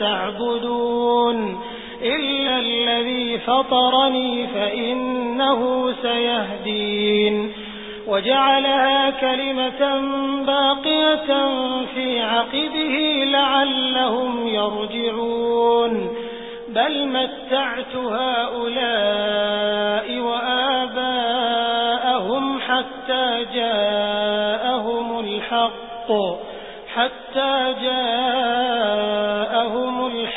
تعبدون إلا الذي فطرني فإنه سيهدين وجعلها كلمة باقية في عقبه لعلهم يرجعون بل متعت هؤلاء وآباءهم حتى جاءهم الحق حتى جاءهم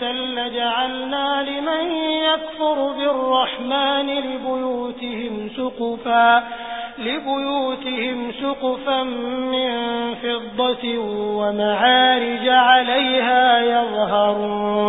لجعلنا لمن يكفر بالرحمن لبيوتهم سقفا لبيوتهم سقفا من فضة ومعارج عليها يظهرون.